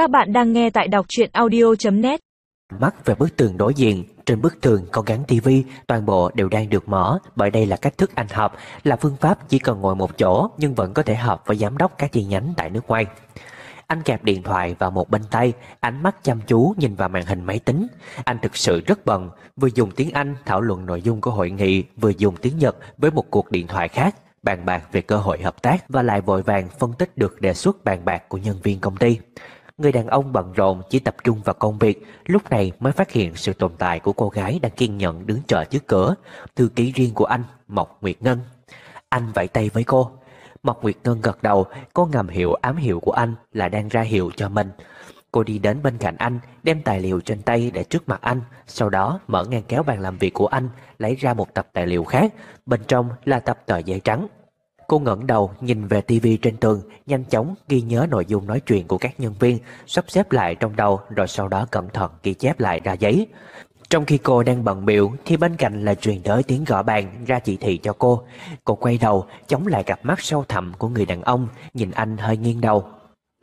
Các bạn đang nghe tại đọc truyện audio.net Mắt về bức tường đối diện, trên bức tường có gắn tivi, toàn bộ đều đang được mở bởi đây là cách thức anh họp, là phương pháp chỉ cần ngồi một chỗ nhưng vẫn có thể họp với giám đốc các chi nhánh tại nước ngoài. Anh kẹp điện thoại vào một bên tay, ánh mắt chăm chú nhìn vào màn hình máy tính. Anh thực sự rất bận, vừa dùng tiếng Anh thảo luận nội dung của hội nghị, vừa dùng tiếng Nhật với một cuộc điện thoại khác, bàn bạc về cơ hội hợp tác và lại vội vàng phân tích được đề xuất bàn bạc của nhân viên công ty. Người đàn ông bận rộn chỉ tập trung vào công việc, lúc này mới phát hiện sự tồn tại của cô gái đang kiên nhẫn đứng chờ trước cửa, thư ký riêng của anh, Mộc Nguyệt Ngân. Anh vẫy tay với cô. Mộc Nguyệt Ngân gật đầu, cô ngầm hiểu ám hiệu của anh là đang ra hiệu cho mình. Cô đi đến bên cạnh anh, đem tài liệu trên tay để trước mặt anh, sau đó mở ngăn kéo bàn làm việc của anh, lấy ra một tập tài liệu khác, bên trong là tập tờ giấy trắng. Cô ngẩng đầu nhìn về tivi trên tường, nhanh chóng ghi nhớ nội dung nói chuyện của các nhân viên, sắp xếp lại trong đầu rồi sau đó cẩn thận ghi chép lại ra giấy. Trong khi cô đang bận biểu thì bên cạnh là truyền tới tiếng gõ bàn ra chỉ thị cho cô. Cô quay đầu, chống lại cặp mắt sâu thẳm của người đàn ông, nhìn anh hơi nghiêng đầu.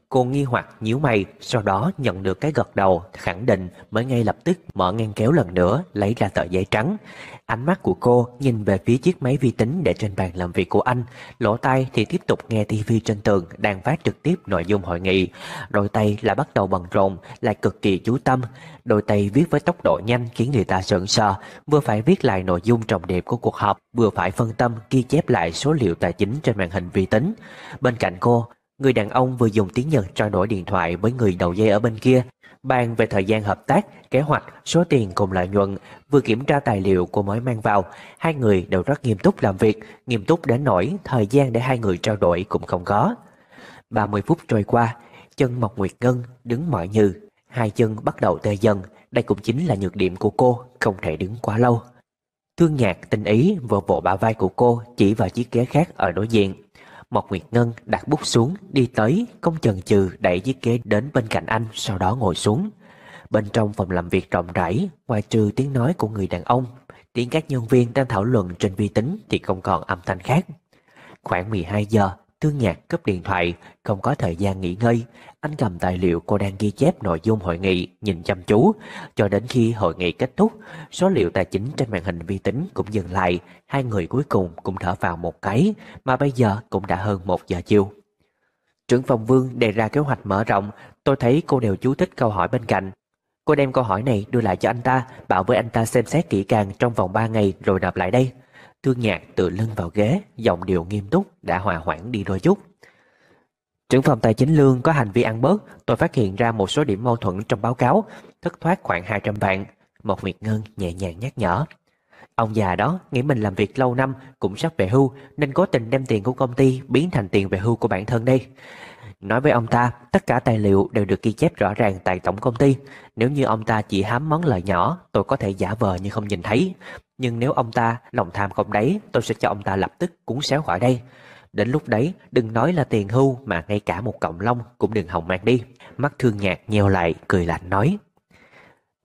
Cô nghi hoặc nhíu mày, sau đó nhận được cái gật đầu, khẳng định mới ngay lập tức mở ngăn kéo lần nữa, lấy ra tờ giấy trắng. Ánh mắt của cô nhìn về phía chiếc máy vi tính để trên bàn làm việc của anh, lỗ tai thì tiếp tục nghe tivi trên tường đang phát trực tiếp nội dung hội nghị. Đôi tay là bắt đầu bận rộn, lại cực kỳ chú tâm. Đôi tay viết với tốc độ nhanh khiến người ta sợn sờ, vừa phải viết lại nội dung trọng điểm của cuộc họp, vừa phải phân tâm ghi chép lại số liệu tài chính trên màn hình vi tính. Bên cạnh cô, Người đàn ông vừa dùng tiếng Nhật trao đổi điện thoại với người đầu dây ở bên kia, bàn về thời gian hợp tác, kế hoạch, số tiền cùng lợi nhuận, vừa kiểm tra tài liệu cô mới mang vào. Hai người đều rất nghiêm túc làm việc, nghiêm túc đến nỗi thời gian để hai người trao đổi cũng không có. 30 phút trôi qua, chân Mộc Nguyệt Ngân đứng mỏi như, hai chân bắt đầu tê dần, đây cũng chính là nhược điểm của cô, không thể đứng quá lâu. Thương nhạc tình ý vừa vỗ bả vai của cô chỉ vào chiếc ghế khác ở đối diện. Mộc Nguyệt Ngân đặt bút xuống, đi tới, không chần chừ đẩy chiếc ghế đến bên cạnh anh, sau đó ngồi xuống. Bên trong phòng làm việc rộng rãi, ngoài trừ tiếng nói của người đàn ông, tiếng các nhân viên đang thảo luận trên vi tính thì không còn âm thanh khác. Khoảng 12 giờ, Thương Nhạc cấp điện thoại, không có thời gian nghỉ ngơi. Anh cầm tài liệu cô đang ghi chép nội dung hội nghị, nhìn chăm chú. Cho đến khi hội nghị kết thúc, số liệu tài chính trên màn hình vi tính cũng dừng lại. Hai người cuối cùng cũng thở vào một cái, mà bây giờ cũng đã hơn một giờ chiều. Trưởng phòng Vương đề ra kế hoạch mở rộng, tôi thấy cô đều chú thích câu hỏi bên cạnh. Cô đem câu hỏi này đưa lại cho anh ta, bảo với anh ta xem xét kỹ càng trong vòng 3 ngày rồi nộp lại đây. Thương nhạc tự lưng vào ghế, giọng điệu nghiêm túc, đã hòa hoãn đi đôi chút. Trưởng phòng tài chính lương có hành vi ăn bớt, tôi phát hiện ra một số điểm mâu thuẫn trong báo cáo, thất thoát khoảng 200 vạn. Một Nguyệt Ngân nhẹ nhàng nhắc nhở. Ông già đó nghĩ mình làm việc lâu năm cũng sắp về hưu nên cố tình đem tiền của công ty biến thành tiền về hưu của bản thân đây. Nói với ông ta, tất cả tài liệu đều được ghi chép rõ ràng tại tổng công ty. Nếu như ông ta chỉ hám món lợi nhỏ, tôi có thể giả vờ như không nhìn thấy. Nhưng nếu ông ta lòng tham không đấy, tôi sẽ cho ông ta lập tức cuốn xéo khỏi đây. Đến lúc đấy, đừng nói là tiền hưu mà ngay cả một cọng lông cũng đừng hòng mang đi. Mắt thương nhạt nheo lại, cười lạnh nói.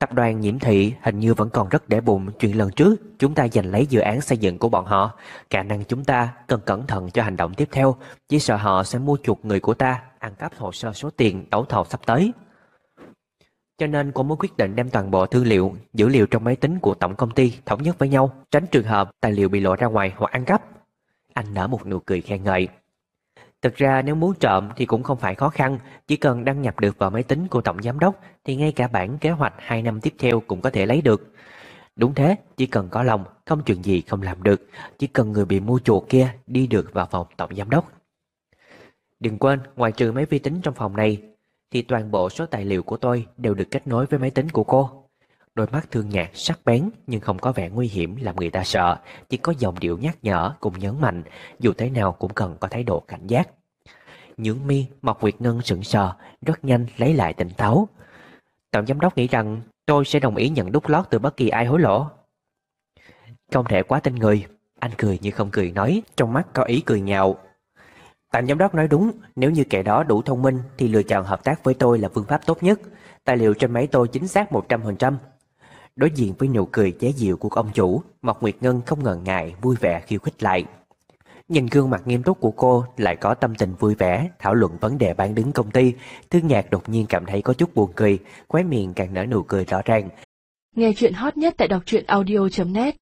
Tập đoàn nhiễm thị hình như vẫn còn rất để bụng chuyện lần trước chúng ta giành lấy dự án xây dựng của bọn họ. Khả năng chúng ta cần cẩn thận cho hành động tiếp theo, chỉ sợ họ sẽ mua chuộc người của ta, ăn cắp hồ sơ số tiền đấu thầu sắp tới. Cho nên cô mới quyết định đem toàn bộ thương liệu, dữ liệu trong máy tính của tổng công ty thống nhất với nhau, tránh trường hợp tài liệu bị lộ ra ngoài hoặc ăn cắp. Anh nở một nụ cười khen ngợi. Thực ra nếu muốn trộm thì cũng không phải khó khăn, chỉ cần đăng nhập được vào máy tính của tổng giám đốc thì ngay cả bản kế hoạch 2 năm tiếp theo cũng có thể lấy được. Đúng thế, chỉ cần có lòng, không chuyện gì không làm được, chỉ cần người bị mua chuột kia đi được vào phòng tổng giám đốc. Đừng quên, ngoài trừ máy vi tính trong phòng này, thì toàn bộ số tài liệu của tôi đều được kết nối với máy tính của cô. Đôi mắt thương nhạt sắc bén nhưng không có vẻ nguy hiểm làm người ta sợ, chỉ có dòng điệu nhắc nhở cùng nhấn mạnh, dù thế nào cũng cần có thái độ cảnh giác. những mi, Mộc Nguyệt Ngân sững sờ, rất nhanh lấy lại tỉnh táo. Tổng giám đốc nghĩ rằng tôi sẽ đồng ý nhận đút lót từ bất kỳ ai hối lộ. Không thể quá tin người, anh cười như không cười nói, trong mắt có ý cười nhạo. Tổng giám đốc nói đúng, nếu như kẻ đó đủ thông minh thì lựa chọn hợp tác với tôi là phương pháp tốt nhất. Tài liệu trên máy tôi chính xác 100%. Đối diện với nụ cười chế diệu của ông chủ, Mộc Nguyệt Ngân không ngần ngại vui vẻ khiêu khích lại. Nhìn gương mặt nghiêm túc của cô lại có tâm tình vui vẻ, thảo luận vấn đề bán đứng công ty. Thương Nhạc đột nhiên cảm thấy có chút buồn cười, khóe miệng càng nở nụ cười rõ ràng. Nghe chuyện hot nhất tại đọc truyện audio.net